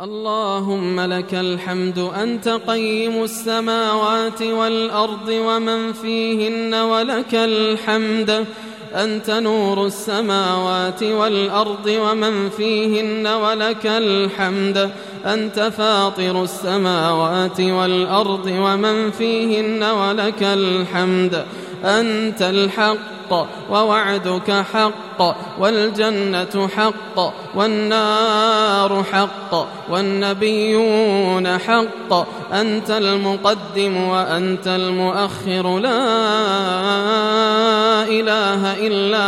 اللهم لك الحمد أنت قيم السماوات والأرض ومن فيهن ولك الحمد. أنت نور السماوات والأرض ومن فيهن ولك الحمد. أنت فاطر السماوات والأرض ومن فيهن ولك الحمد. أنت الحق ووعدك حق والجنة حق والنار حق والنبيون حق. أنت المقدم وأنت المؤخر لا إله إلا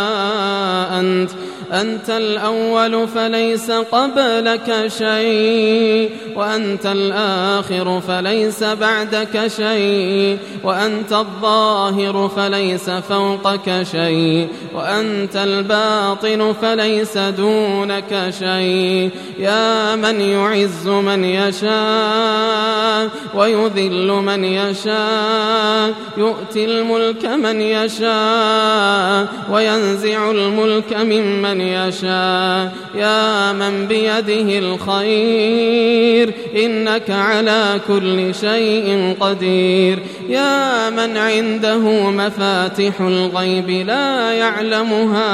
أنت. أنت الأول فليس قبلك شيء وأنت الآخر فليس بعدك شيء وأنت الظاهر فليس فوقك شيء وأنت الباطن فليس دونك شيء. يا من يعز من يشاء ويذل من يشاء يؤتي الملك من يشاء وينزع الملك ممن من يشاء. يا من بيده الخير إنك على كل شيء قدير. يا من عنده مفاتح الغيب لا يعلمها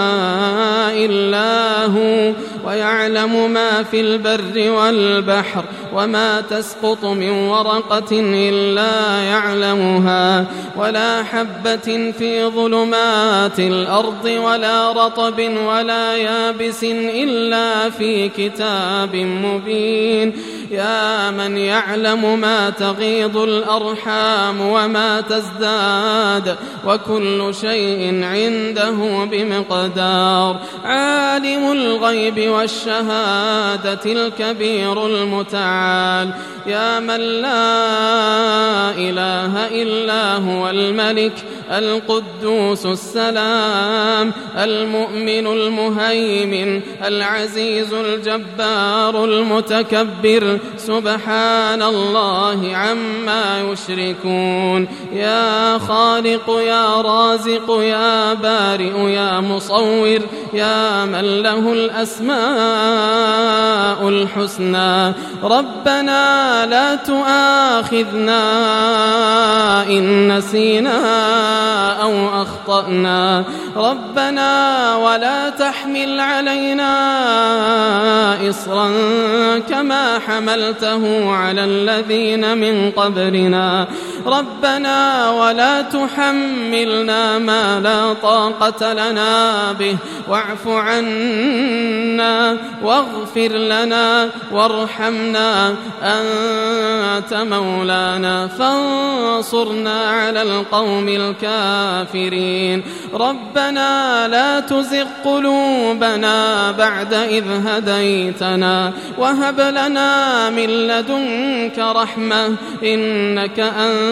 إلا هو ويعلم ما في البر والبحر وما تسقط من ورقة إلا يعلمها. ولا حبة في ظلمات الأرض ولا رطب ولا يابس إلا في كتاب مبين. يا من يعلم ما تغيض الأرحام وما تزداد وكل شيء عنده بمقدار. عالم الغيب والشهادة الكبير المتعال. يا من لا إله إلا هو الملك القدوس السلام المؤمن المهيمن العزيز الجبار المتكبر. سبحان الله عما يشركون. يا خالق يا رازق يا بارئ يا مصور يا من له الأسماء الحسنى. ربنا لا تؤاخذنا إن نسينا أو أخطأنا. ربنا ولا تحمل علينا إصرا كما حملته على الذين من قبلنا. ربنا ولا تحملنا ما لا طاقة لنا به. واعف عنا واغفر لنا وارحمنا. أنت مولانا فانصرنا على القوم الكافرين. ربنا لا تزغ قلوبنا بعد إذ هديتنا. وهب لنا من لدنك رحمة. إنك أنت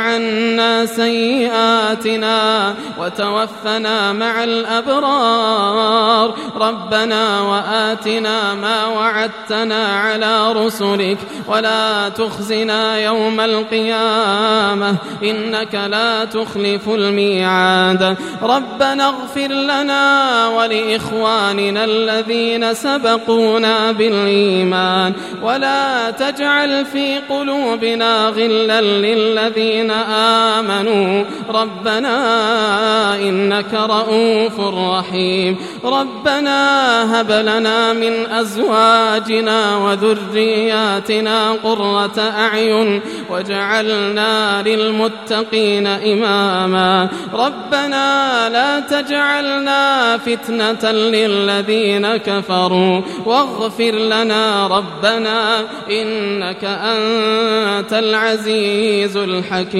عنا سيئاتنا وتوفنا مع الأبرار. ربنا وآتنا ما وعدتنا على رسلك ولا تخزنا يوم القيامة. إنك لا تخلف الميعاد. ربنا اغفر لنا ولإخواننا الذين سبقونا بالإيمان. ولا تجعل في قلوبنا غلا للذين آمنوا. ربنا إنك رؤوف رحيم. ربنا هب لنا من أزواجنا وذرياتنا قرة أعين واجعلنا للمتقين إماما. ربنا لا تجعلنا فتنة للذين كفروا. واغفر لنا ربنا إنك أنت العزيز الحكيم.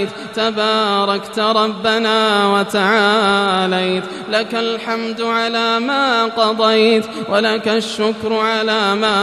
تباركت ربنا وتعاليت. لك الحمد على ما قضيت ولك الشكر على ما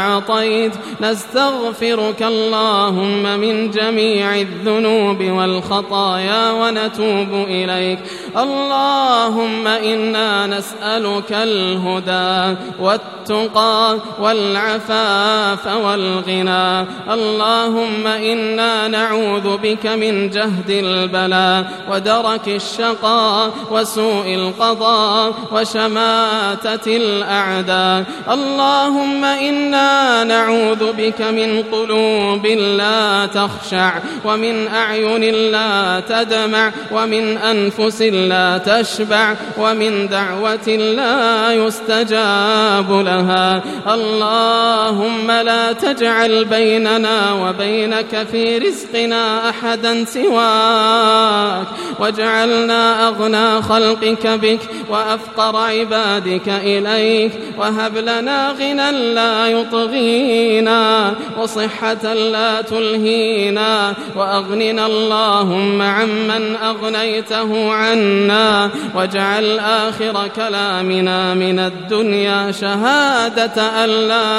أعطيت. نستغفرك اللهم من جميع الذنوب والخطايا ونتوب إليك. اللهم إنا نسألك الهدى والتقى والعفاف والغنى. اللهم إنا نعوذ بك من جهد البلاء ودرك الشقاء وسوء القضاء وشماتة الأعداء. اللهم إنا نعوذ بك من قلوب لا تخشع ومن أعين لا تدمع ومن أنفس لا تشبع ومن دعوة لا يستجاب لها. اللهم لا تجعل بيننا وبينك في رزقنا أحدا سواك. واجعلنا أغنى خلقك بك وأفقر عبادك إليك. وهب لنا غنى لا يطغينا وصحة لا تلهينا. وأغننا اللهم عمن أغنيته عنا. واجعل آخر كلامنا من الدنيا شهادة أن لا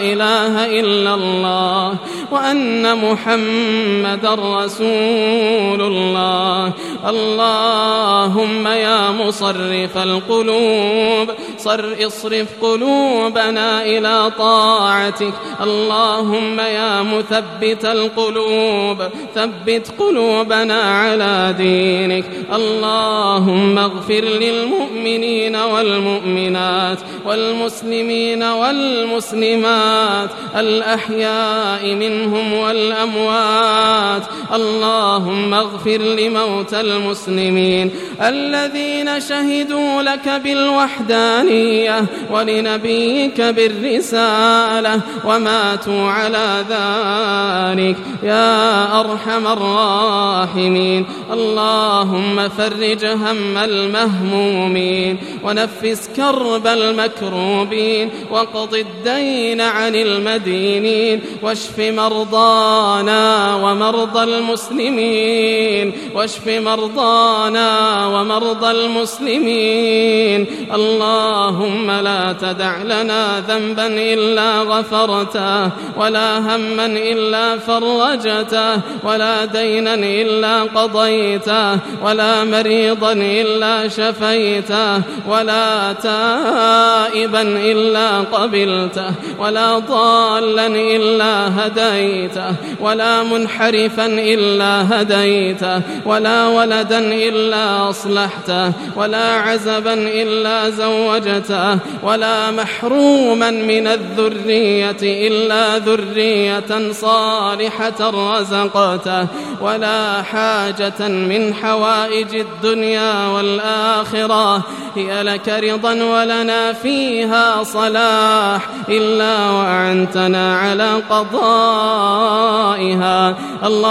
إله إلا الله. وأن محمد رسول الله. اللهم يا مصرف القلوب صر اصرف قلوبنا إلى طاعتك. اللهم يا مثبت القلوب ثبت قلوبنا على دينك. اللهم اغفر للمؤمنين والمؤمنات والمسلمين والمسلمات الأحياء منهم والأموات. اللهم اغفر لموتى المسلمين الذين شهدوا لك بالوحدانية ولنبيك بالرسالة وماتوا على ذلك. يا أرحم الراحمين. اللهم فرج هم المهمومين ونفس كرب المكروبين وقض الدين عن المدينين واشف مرضانا ومرضى المسلمين واشف مرضانا ومرضى المسلمين. اللهم لا تدع لنا ذنبا إلا غفرته ولا هما إلا فرجته ولا دينا إلا قضيته ولا مريضا إلا شفيته ولا تائبا إلا قبلته ولا ضالا إلا هديته ولا منحرفا إلا هديته ولا ولدا إلا أصلحته ولا عزبا إلا زوجته ولا محروما من الذرية إلا ذرية صالحة رزقته ولا حاجة من حوائج الدنيا والآخرة. هي لك رضا ولنا فيها صلاح إلا وأعنتنا على قضائها.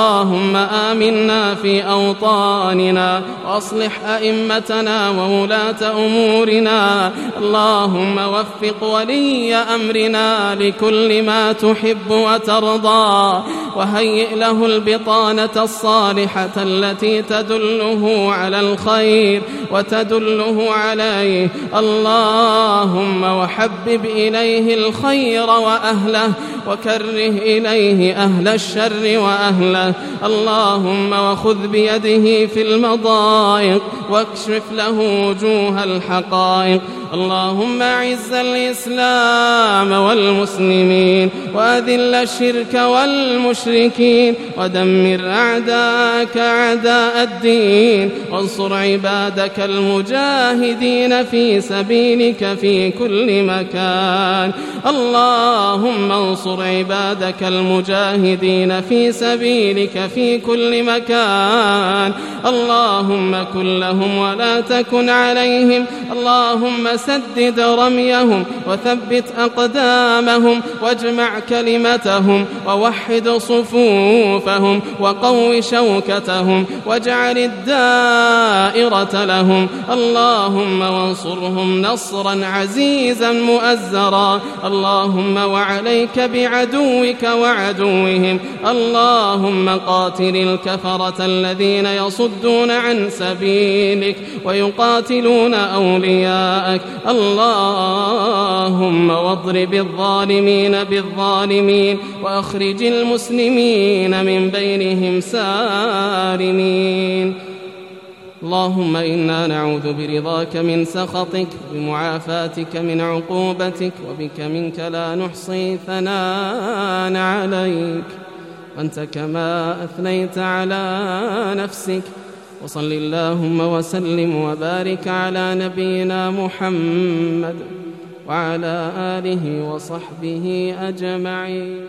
اللهم آمنا في أوطاننا وأصلح أئمتنا وولاة أمورنا اللهم وفق ولي أمرنا لكل ما تحب وترضى وهيئ له البطانة الصالحة التي تدله على الخير وتدله عليه اللهم وحبب إليه الخير وأهله وكره إليه أهل الشر وأهله اللهم وخذ بيده في المضايق واكشف له وجوه الحقائق اللهم أعز الإسلام والمسلمين وأذل الشرك والمشركين ودمر أعداءك أعداء الدين وانصر عبادك المجاهدين في سبيلك في كل مكان اللهم انصر عبادك المجاهدين في سبيلك في كل مكان اللهم كن لهم ولا تكن عليهم اللهم سدد رميهم وثبت أقدامهم واجمع كلمتهم ووحد صفوفهم وقو شوكتهم واجعل الدائرة لهم اللهم وانصرهم نصرا عزيزا مؤزرا اللهم وعليك بعدوك وعدوهم اللهم قاتل الكفرة الذين يصدون عن سبيلك ويقاتلون أولياءك اللهم واضرب الظالمين بالظالمين وأخرج المسلمين من بينهم سالمين. اللهم إنا نعوذ برضاك من سخطك بمعافاتك من عقوبتك وبك منك لا نحصي ثناء عليك. أنت كما أثنيت على نفسك وصل اللهم وسلم وبارك على نبينا محمد وعلى آله وصحبه أجمعين.